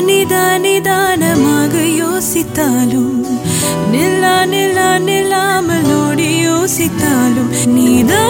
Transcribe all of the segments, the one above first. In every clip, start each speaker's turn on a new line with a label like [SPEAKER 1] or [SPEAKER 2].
[SPEAKER 1] நித நிதானமாக யோசித்தாலும் நில்லா நில்லா நில்லாமல் ஓடி யோசித்தாலும் நீதான்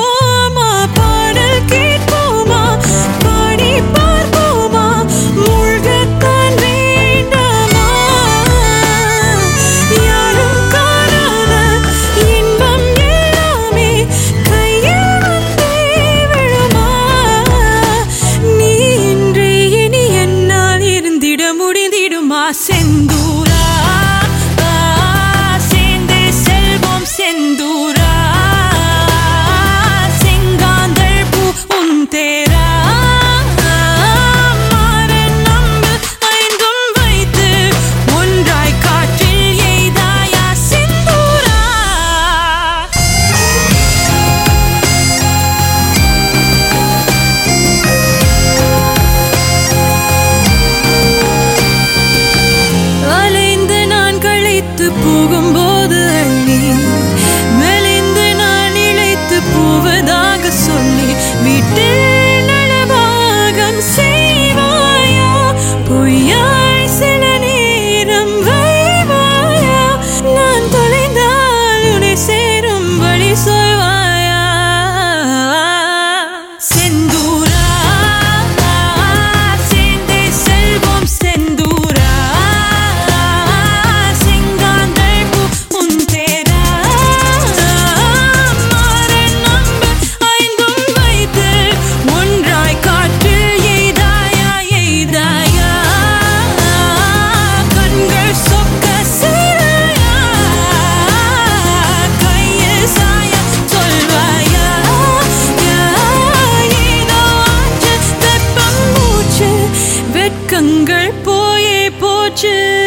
[SPEAKER 1] te puedo. 知